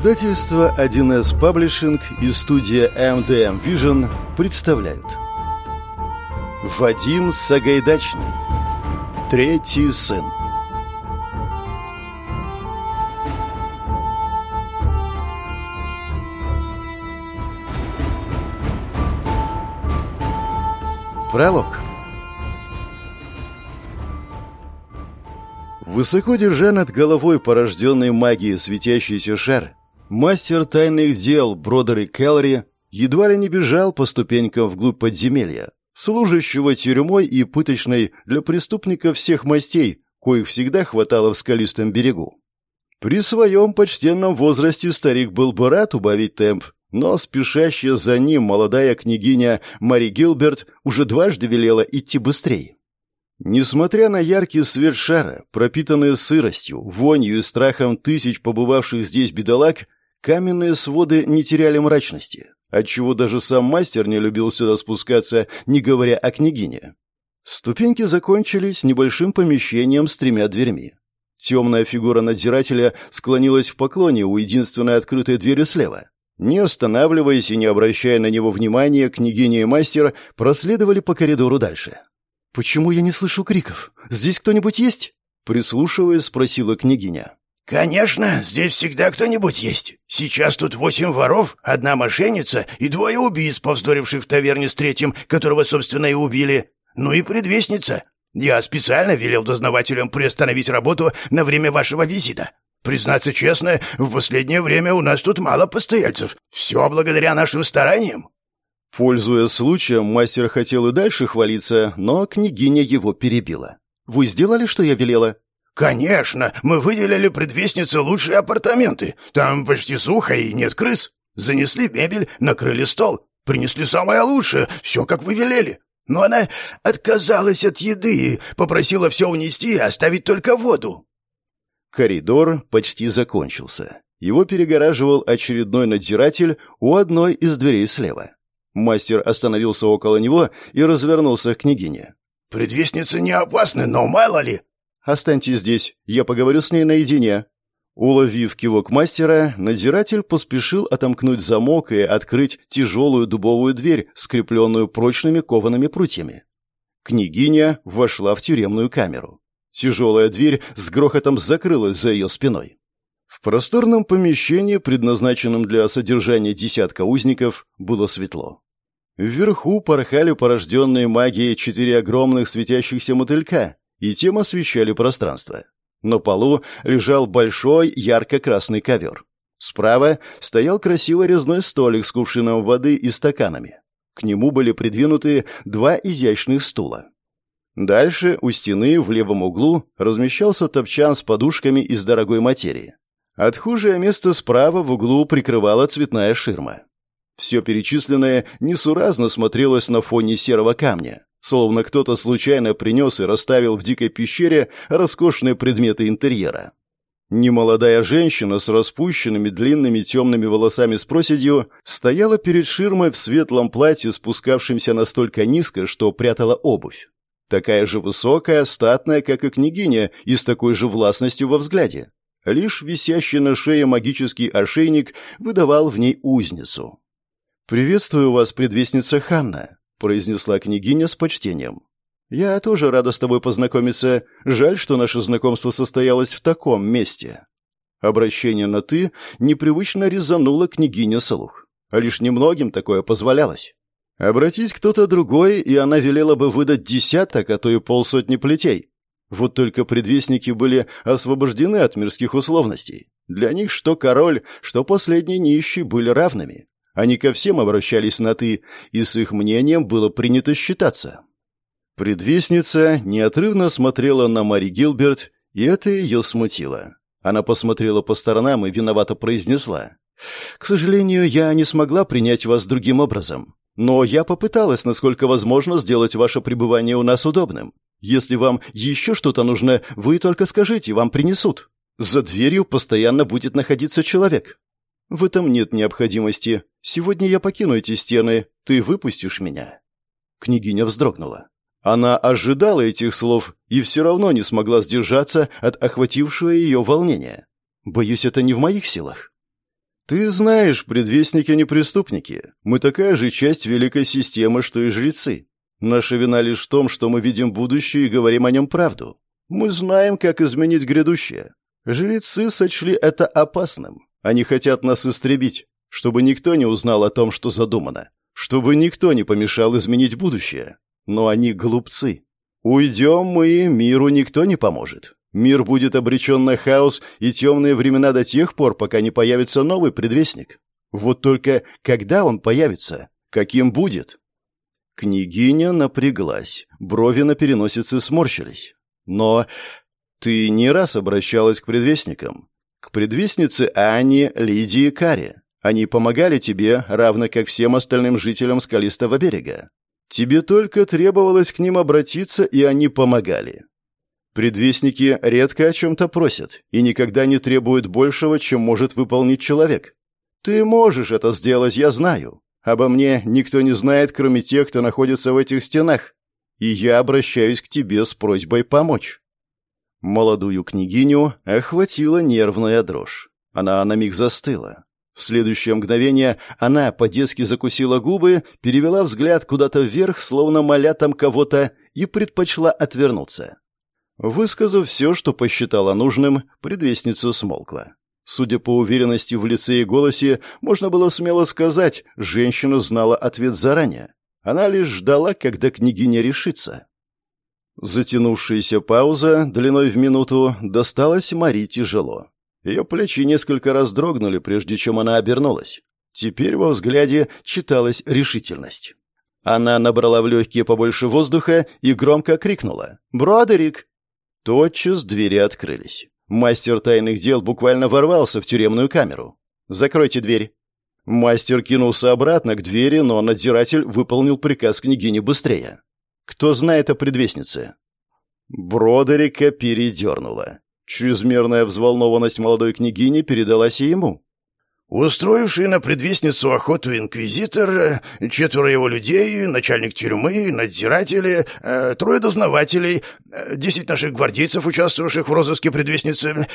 Издательство 1С Паблишинг и студия MDM Vision представляют. Вадим Сагайдачный. Третий сын. Пролог. Высоко держа над головой порожденный магией светящийся шар, мастер тайных дел Бродери Келлери едва ли не бежал по ступенькам вглубь подземелья, служащего тюрьмой и пыточной для преступников всех мастей, коих всегда хватало в скалистом берегу. При своем почтенном возрасте старик был бы рад убавить темп, но спешащая за ним молодая княгиня Мари Гилберт уже дважды велела идти быстрее. Несмотря на яркий свет шара, пропитанные сыростью, вонью и страхом тысяч побывавших здесь бедолаг, каменные своды не теряли мрачности, отчего даже сам мастер не любил сюда спускаться, не говоря о княгине. Ступеньки закончились небольшим помещением с тремя дверьми. Темная фигура надзирателя склонилась в поклоне у единственной открытой двери слева. Не останавливаясь и не обращая на него внимания, княгиня и мастер проследовали по коридору дальше. «Почему я не слышу криков? Здесь кто-нибудь есть?» Прислушиваясь, спросила княгиня. «Конечно, здесь всегда кто-нибудь есть. Сейчас тут восемь воров, одна мошенница и двое убийц, повздоривших в таверне с третьим, которого, собственно, и убили. Ну и предвестница. Я специально велел дознавателям приостановить работу на время вашего визита. Признаться честно, в последнее время у нас тут мало постояльцев. Все благодаря нашим стараниям». Пользуясь случаем, мастер хотел и дальше хвалиться, но княгиня его перебила. «Вы сделали, что я велела?» «Конечно! Мы выделили предвестнице лучшие апартаменты. Там почти сухо и нет крыс. Занесли мебель, накрыли стол. Принесли самое лучшее, все, как вы велели. Но она отказалась от еды и попросила все унести и оставить только воду». Коридор почти закончился. Его перегораживал очередной надзиратель у одной из дверей слева. Мастер остановился около него и развернулся к княгине. «Предвестница не опасны, но мало ли...» «Останьтесь здесь, я поговорю с ней наедине». Уловив кивок мастера, надзиратель поспешил отомкнуть замок и открыть тяжелую дубовую дверь, скрепленную прочными коваными прутьями. Княгиня вошла в тюремную камеру. Тяжелая дверь с грохотом закрылась за ее спиной. В просторном помещении, предназначенном для содержания десятка узников, было светло. Вверху порхали порожденные магией четыре огромных светящихся мотылька, и тем освещали пространство. На полу лежал большой ярко-красный ковер. Справа стоял красивый резной столик с кувшином воды и стаканами. К нему были придвинуты два изящных стула. Дальше у стены в левом углу размещался топчан с подушками из дорогой материи. Отхожее место справа в углу прикрывала цветная ширма. Все перечисленное несуразно смотрелось на фоне серого камня, словно кто-то случайно принес и расставил в дикой пещере роскошные предметы интерьера. Немолодая женщина с распущенными длинными темными волосами с проседью стояла перед ширмой в светлом платье, спускавшемся настолько низко, что прятала обувь. Такая же высокая, статная, как и княгиня, и с такой же властностью во взгляде. Лишь висящий на шее магический ошейник выдавал в ней узницу. «Приветствую вас, предвестница Ханна», — произнесла княгиня с почтением. «Я тоже рада с тобой познакомиться. Жаль, что наше знакомство состоялось в таком месте». Обращение на «ты» непривычно резануло княгиня слух. А лишь немногим такое позволялось. Обратись кто-то другой, и она велела бы выдать десяток, а то и полсотни плетей. Вот только предвестники были освобождены от мирских условностей. Для них что король, что последний нищий были равными. Они ко всем обращались на «ты», и с их мнением было принято считаться. Предвестница неотрывно смотрела на Мари Гилберт, и это ее смутило. Она посмотрела по сторонам и виновато произнесла. «К сожалению, я не смогла принять вас другим образом. Но я попыталась, насколько возможно, сделать ваше пребывание у нас удобным. Если вам еще что-то нужно, вы только скажите, вам принесут. За дверью постоянно будет находиться человек. В этом нет необходимости. Сегодня я покину эти стены. Ты выпустишь меня. Княгиня вздрогнула. Она ожидала этих слов и все равно не смогла сдержаться от охватившего ее волнения. Боюсь, это не в моих силах. «Ты знаешь, предвестники не преступники. Мы такая же часть великой системы, что и жрецы. Наша вина лишь в том, что мы видим будущее и говорим о нем правду. Мы знаем, как изменить грядущее. Жрецы сочли это опасным. Они хотят нас истребить, чтобы никто не узнал о том, что задумано, чтобы никто не помешал изменить будущее. Но они глупцы. Уйдем мы, миру никто не поможет. Мир будет обречен на хаос и темные времена до тех пор, пока не появится новый предвестник. Вот только когда он появится? Каким будет? Княгиня напряглась, брови на переносице сморщились. Но ты не раз обращалась к предвестникам. К предвестнице Анне, Лидии и Каре. Они помогали тебе, равно как всем остальным жителям Скалистого берега. Тебе только требовалось к ним обратиться, и они помогали. Предвестники редко о чем-то просят и никогда не требуют большего, чем может выполнить человек. Ты можешь это сделать, я знаю. Обо мне никто не знает, кроме тех, кто находится в этих стенах. И я обращаюсь к тебе с просьбой помочь». Молодую княгиню охватила нервная дрожь. Она на миг застыла. В следующее мгновение она по-детски закусила губы, перевела взгляд куда-то вверх, словно моля там кого-то, и предпочла отвернуться. Высказав все, что посчитала нужным, предвестница смолкла. Судя по уверенности в лице и голосе, можно было смело сказать, женщина знала ответ заранее. Она лишь ждала, когда княгиня решится. Затянувшаяся пауза, длиной в минуту, досталась Мари тяжело. Ее плечи несколько раз дрогнули, прежде чем она обернулась. Теперь во взгляде читалась решительность. Она набрала в легкие побольше воздуха и громко крикнула «Бродерик!». Тотчас двери открылись. Мастер тайных дел буквально ворвался в тюремную камеру. «Закройте дверь». Мастер кинулся обратно к двери, но надзиратель выполнил приказ княгини быстрее. «Кто знает о предвестнице?» Бродерика передернула. Чрезмерная взволнованность молодой княгини передалась и ему. Устроивший на предвестницу охоту инквизитор, четверо его людей, начальник тюрьмы, надзиратели, э, трое дознавателей, э, десять наших гвардейцев, участвовавших в розыске предвестницы.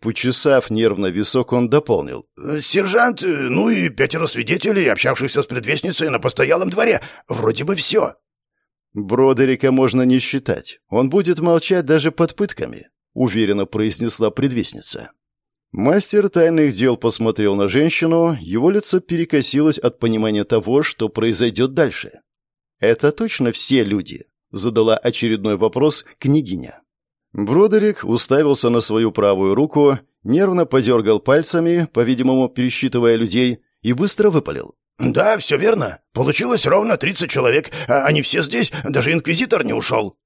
Почесав нервно висок, он дополнил. «Сержант, ну и пятеро свидетелей, общавшихся с предвестницей на постоялом дворе. Вроде бы все». «Бродерика можно не считать. Он будет молчать даже под пытками», — уверенно произнесла предвестница. Мастер тайных дел посмотрел на женщину, его лицо перекосилось от понимания того, что произойдет дальше. «Это точно все люди?» — задала очередной вопрос княгиня. Бродерик уставился на свою правую руку, нервно подергал пальцами, по-видимому, пересчитывая людей, и быстро выпалил. «Да, все верно. Получилось ровно тридцать человек. А они все здесь, даже инквизитор не ушел».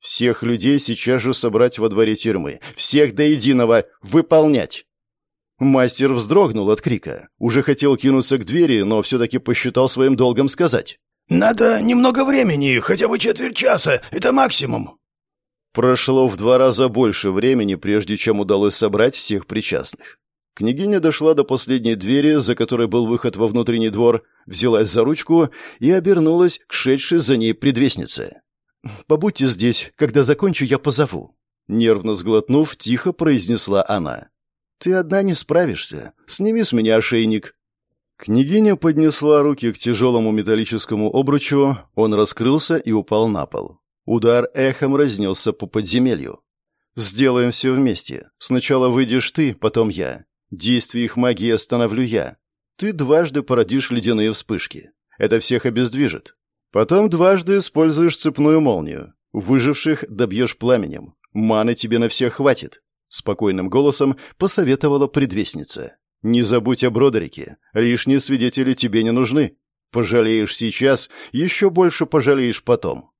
«Всех людей сейчас же собрать во дворе тюрьмы. Всех до единого. Выполнять!» Мастер вздрогнул от крика. Уже хотел кинуться к двери, но все-таки посчитал своим долгом сказать. «Надо немного времени, хотя бы четверть часа. Это максимум». Прошло в два раза больше времени, прежде чем удалось собрать всех причастных. Княгиня дошла до последней двери, за которой был выход во внутренний двор, взялась за ручку и обернулась к шедшей за ней предвестнице. «Побудьте здесь, когда закончу, я позову». Нервно сглотнув, тихо произнесла она. «Ты одна не справишься. Сними с меня ошейник». Княгиня поднесла руки к тяжелому металлическому обручу, он раскрылся и упал на пол. Удар эхом разнесся по подземелью. «Сделаем все вместе. Сначала выйдешь ты, потом я. Действие их магии остановлю я. Ты дважды породишь ледяные вспышки. Это всех обездвижит. Потом дважды используешь цепную молнию. Выживших добьешь пламенем. Маны тебе на всех хватит. Спокойным голосом посоветовала предвестница. «Не забудь о Бродерике. Лишние свидетели тебе не нужны. Пожалеешь сейчас, еще больше пожалеешь потом».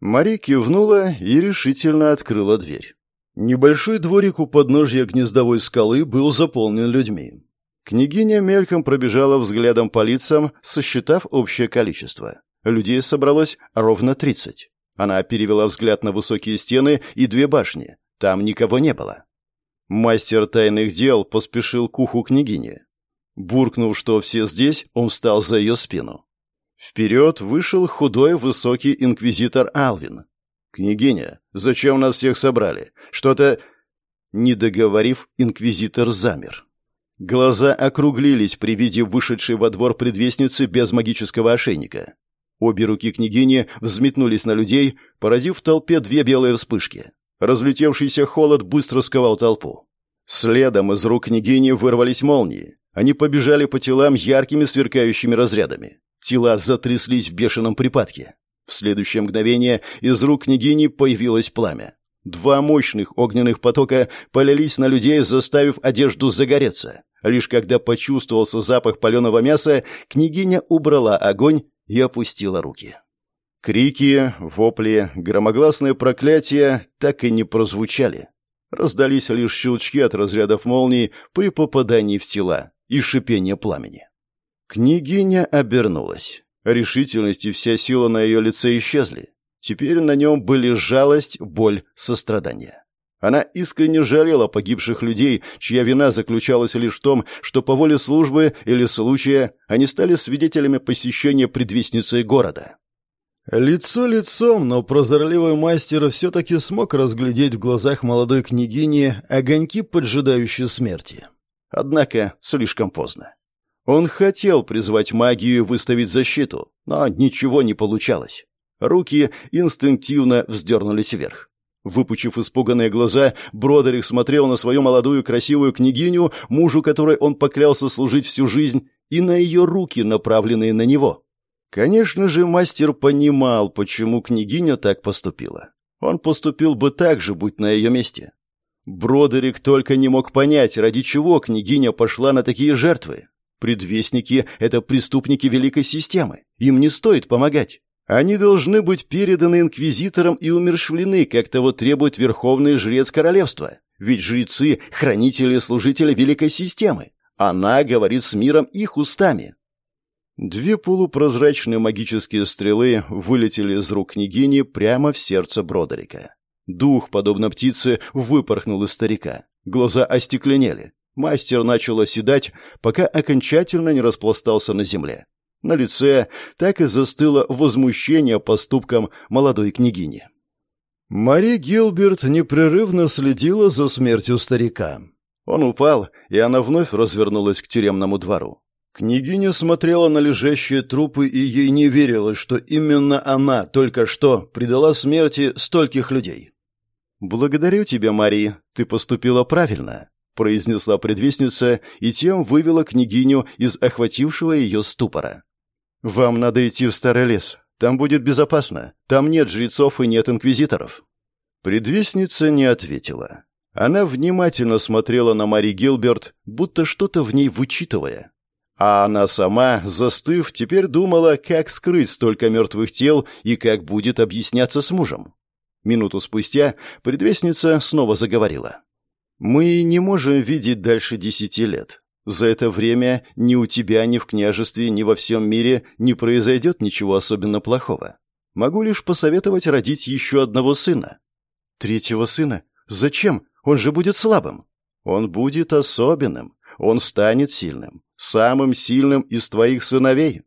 Мари кивнула и решительно открыла дверь. Небольшой дворик у подножья гнездовой скалы был заполнен людьми. Княгиня мельком пробежала взглядом по лицам, сосчитав общее количество. Людей собралось ровно тридцать. Она перевела взгляд на высокие стены и две башни, там никого не было. Мастер тайных дел поспешил к уху княгини. Буркнув, что все здесь, он встал за ее спину. Вперед вышел худой высокий инквизитор Алвин. «Княгиня, зачем нас всех собрали? Что-то...» Не договорив, инквизитор замер. Глаза округлились при виде вышедшей во двор предвестницы без магического ошейника. Обе руки княгини взметнулись на людей, породив в толпе две белые вспышки. Разлетевшийся холод быстро сковал толпу. Следом из рук княгини вырвались молнии. Они побежали по телам яркими сверкающими разрядами. Тела затряслись в бешеном припадке. В следующее мгновение из рук княгини появилось пламя. Два мощных огненных потока полились на людей, заставив одежду загореться. Лишь когда почувствовался запах паленого мяса, княгиня убрала огонь и опустила руки. Крики, вопли, громогласные проклятия так и не прозвучали. Раздались лишь щелчки от разрядов молний при попадании в тела и шипение пламени. Княгиня обернулась. Решительность и вся сила на ее лице исчезли. Теперь на нем были жалость, боль, сострадание. Она искренне жалела погибших людей, чья вина заключалась лишь в том, что по воле службы или случая они стали свидетелями посещения предвестницы города. Лицо лицом, но прозорливый мастер все-таки смог разглядеть в глазах молодой княгини огоньки, поджидающие смерти. Однако слишком поздно. Он хотел призвать магию и выставить защиту, но ничего не получалось. Руки инстинктивно вздернулись вверх. Выпучив испуганные глаза, Бродерик смотрел на свою молодую красивую княгиню, мужу которой он поклялся служить всю жизнь, и на ее руки, направленные на него. Конечно же, мастер понимал, почему княгиня так поступила. Он поступил бы так же, будь на ее месте. Бродерик только не мог понять, ради чего княгиня пошла на такие жертвы. Предвестники — это преступники великой системы. Им не стоит помогать. Они должны быть переданы инквизиторам и умершвлены, как того требует верховный жрец королевства. Ведь жрецы — хранители и служители великой системы. Она говорит с миром их устами. Две полупрозрачные магические стрелы вылетели из рук княгини прямо в сердце Бродерика. Дух, подобно птице, выпорхнул из старика. Глаза остекленели. Мастер начал оседать, пока окончательно не распластался на земле. На лице так и застыло возмущение поступком молодой княгини. Мари Гилберт непрерывно следила за смертью старика. Он упал, и она вновь развернулась к тюремному двору. Княгиня смотрела на лежащие трупы, и ей не верилось, что именно она только что предала смерти стольких людей. «Благодарю тебя, Мари, ты поступила правильно», — произнесла предвестница и тем вывела княгиню из охватившего ее ступора. «Вам надо идти в старый лес. Там будет безопасно. Там нет жрецов и нет инквизиторов». Предвестница не ответила. Она внимательно смотрела на Мари Гилберт, будто что-то в ней вычитывая. А она сама, застыв, теперь думала, как скрыть столько мертвых тел и как будет объясняться с мужем. Минуту спустя предвестница снова заговорила. «Мы не можем видеть дальше десяти лет. За это время ни у тебя, ни в княжестве, ни во всем мире не произойдет ничего особенно плохого. Могу лишь посоветовать родить еще одного сына». «Третьего сына? Зачем? Он же будет слабым». «Он будет особенным. Он станет сильным самым сильным из твоих сыновей.